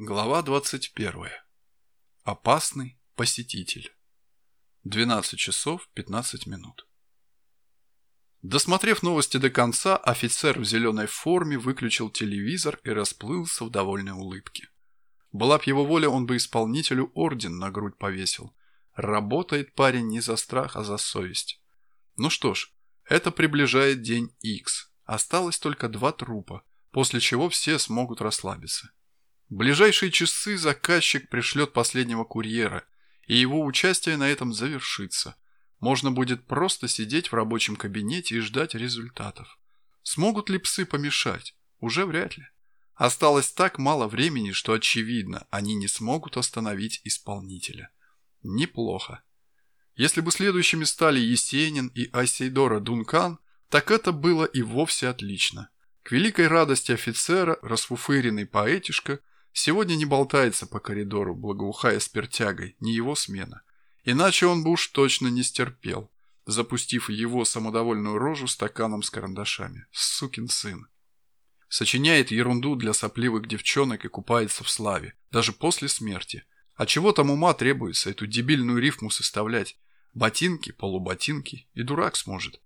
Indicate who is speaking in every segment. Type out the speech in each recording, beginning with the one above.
Speaker 1: Глава 21. Опасный посетитель. 12 часов 15 минут. Досмотрев новости до конца, офицер в зеленой форме выключил телевизор и расплылся в довольной улыбке. Была б его воля, он бы исполнителю орден на грудь повесил. Работает парень не за страх, а за совесть. Ну что ж, это приближает день X. Осталось только два трупа, после чего все смогут расслабиться. В ближайшие часы заказчик пришлет последнего курьера, и его участие на этом завершится. Можно будет просто сидеть в рабочем кабинете и ждать результатов. Смогут ли псы помешать? Уже вряд ли. Осталось так мало времени, что очевидно, они не смогут остановить исполнителя. Неплохо. Если бы следующими стали Есенин и Айсейдора Дункан, так это было и вовсе отлично. К великой радости офицера расфуфыренный поэтишка Сегодня не болтается по коридору, благоухая спиртягой, не его смена. Иначе он бы уж точно не стерпел, запустив его самодовольную рожу стаканом с карандашами. Сукин сын. Сочиняет ерунду для сопливых девчонок и купается в славе, даже после смерти. А чего там ума требуется эту дебильную рифму составлять? Ботинки, полуботинки, и дурак сможет.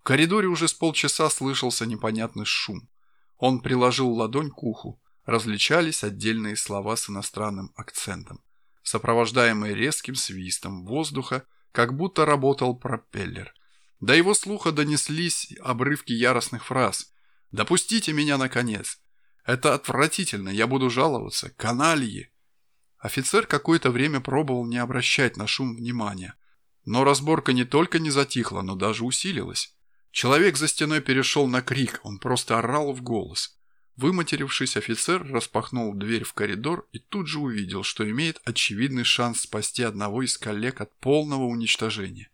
Speaker 1: В коридоре уже с полчаса слышался непонятный шум. Он приложил ладонь к уху, различались отдельные слова с иностранным акцентом, сопровождаемые резким свистом воздуха, как будто работал пропеллер. До его слуха донеслись обрывки яростных фраз. «Допустите меня, наконец! Это отвратительно, я буду жаловаться! Канальи!» Офицер какое-то время пробовал не обращать на шум внимания. Но разборка не только не затихла, но даже усилилась. Человек за стеной перешел на крик, он просто орал в голос. Выматерившись, офицер распахнул дверь в коридор и тут же увидел, что имеет очевидный шанс спасти одного из коллег от полного уничтожения.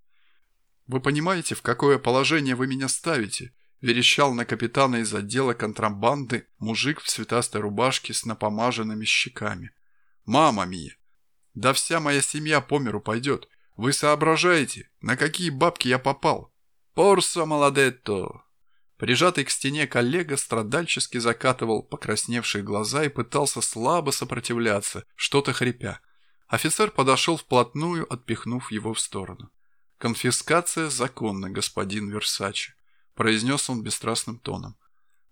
Speaker 1: «Вы понимаете, в какое положение вы меня ставите?» – верещал на капитана из отдела контрабанды мужик в цветастой рубашке с напомаженными щеками. «Мама мия! Да вся моя семья по миру пойдет. Вы соображаете, на какие бабки я попал?» «Порсо молодетто!» Прижатый к стене коллега страдальчески закатывал покрасневшие глаза и пытался слабо сопротивляться, что-то хрипя. Офицер подошел вплотную, отпихнув его в сторону. «Конфискация законна, господин Версачи», – произнес он бесстрастным тоном.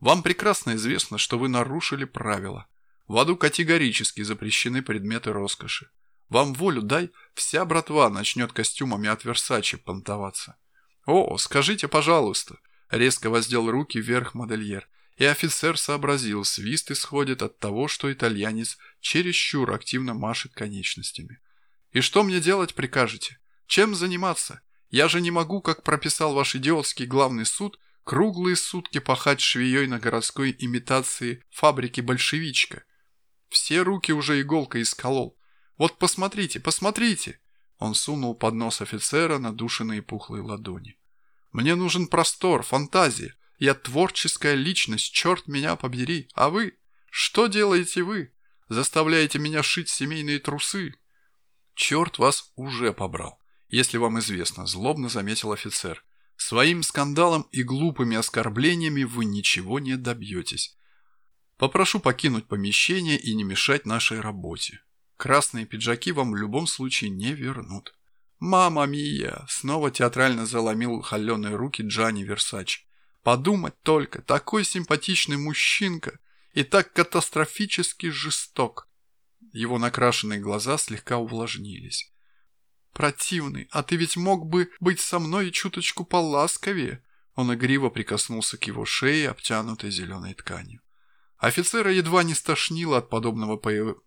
Speaker 1: «Вам прекрасно известно, что вы нарушили правила. В аду категорически запрещены предметы роскоши. Вам волю дай, вся братва начнет костюмами от Версачи понтоваться. О, скажите, пожалуйста, Резко воздел руки вверх модельер, и офицер сообразил, свист исходит от того, что итальянец чересчур активно машет конечностями. «И что мне делать прикажете? Чем заниматься? Я же не могу, как прописал ваш идиотский главный суд, круглые сутки пахать швеей на городской имитации фабрики «Большевичка». Все руки уже иголкой исколол. Вот посмотрите, посмотрите!» Он сунул под нос офицера надушенные пухлые ладони. Мне нужен простор, фантазия. Я творческая личность, черт меня побери. А вы? Что делаете вы? Заставляете меня шить семейные трусы? Черт вас уже побрал, если вам известно, злобно заметил офицер. Своим скандалом и глупыми оскорблениями вы ничего не добьетесь. Попрошу покинуть помещение и не мешать нашей работе. Красные пиджаки вам в любом случае не вернут. «Мама мия!» – снова театрально заломил холеные руки Джани Версач. «Подумать только, такой симпатичный мужчинка и так катастрофически жесток!» Его накрашенные глаза слегка увлажнились. «Противный, а ты ведь мог бы быть со мной чуточку поласковее!» Он игриво прикоснулся к его шее, обтянутой зеленой тканью. Офицера едва не стошнило от подобного появ...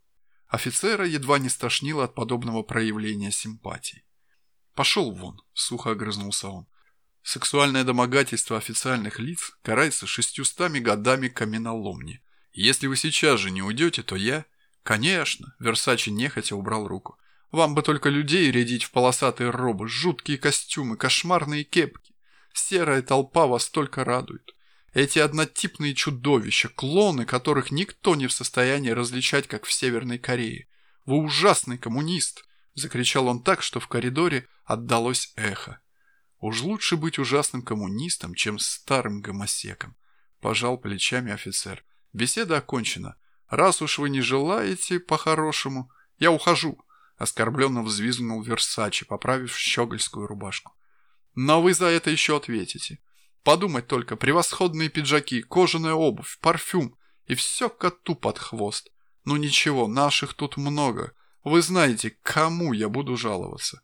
Speaker 1: Офицера едва не стошнило от подобного проявления симпатии. «Пошел вон», – сухо огрызнулся он. Сексуальное домогательство официальных лиц карается шестьюстами годами каменоломни. Если вы сейчас же не уйдете, то я... Конечно, Версачи нехотя убрал руку. Вам бы только людей рядить в полосатые робы, жуткие костюмы, кошмарные кепки. Серая толпа вас только радует. Эти однотипные чудовища, клоны, которых никто не в состоянии различать, как в Северной Корее. Вы ужасный коммунист. Закричал он так, что в коридоре отдалось эхо. Уж лучше быть ужасным коммунистом, чем старым гомосеком. Пожал плечами офицер. Беседа окончена. Раз уж вы не желаете по-хорошему, я ухожу», — оскорбленно взвизгнул Версачи, поправив щегольскую рубашку. «Но вы за это еще ответите. Подумать только, превосходные пиджаки, кожаная обувь, парфюм и все коту под хвост. Ну ничего, наших тут много. Вы знаете, кому я буду жаловаться?»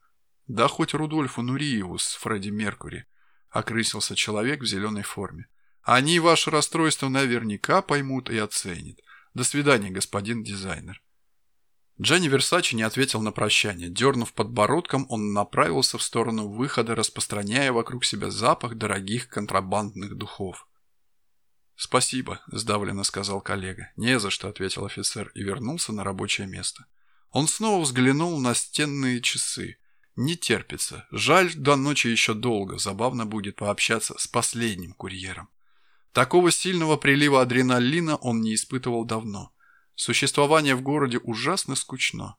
Speaker 1: «Да хоть Рудольфу Нуриеву с Фредди Меркури», — окрысился человек в зеленой форме. «Они ваше расстройство наверняка поймут и оценят. До свидания, господин дизайнер». Джанни Версачи не ответил на прощание. Дернув подбородком, он направился в сторону выхода, распространяя вокруг себя запах дорогих контрабандных духов. «Спасибо», – сдавленно сказал коллега. «Не за что», – ответил офицер и вернулся на рабочее место. Он снова взглянул на стенные часы. Не терпится. Жаль, до ночи еще долго. Забавно будет пообщаться с последним курьером. Такого сильного прилива адреналина он не испытывал давно. Существование в городе ужасно скучно.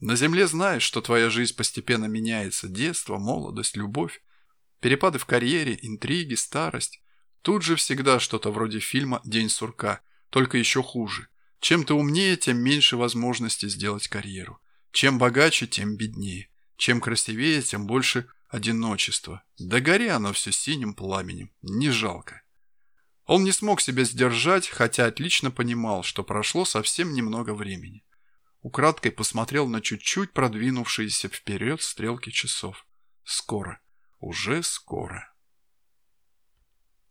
Speaker 1: На земле знаешь, что твоя жизнь постепенно меняется. Детство, молодость, любовь, перепады в карьере, интриги, старость. Тут же всегда что-то вроде фильма «День сурка», только еще хуже. Чем ты умнее, тем меньше возможности сделать карьеру. Чем богаче, тем беднее. Чем красивее, тем больше одиночества. Да гори оно все синим пламенем. Не жалко. Он не смог себя сдержать, хотя отлично понимал, что прошло совсем немного времени. Украдкой посмотрел на чуть-чуть продвинувшиеся вперед стрелки часов. Скоро. Уже скоро.